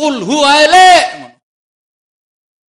قل هو لا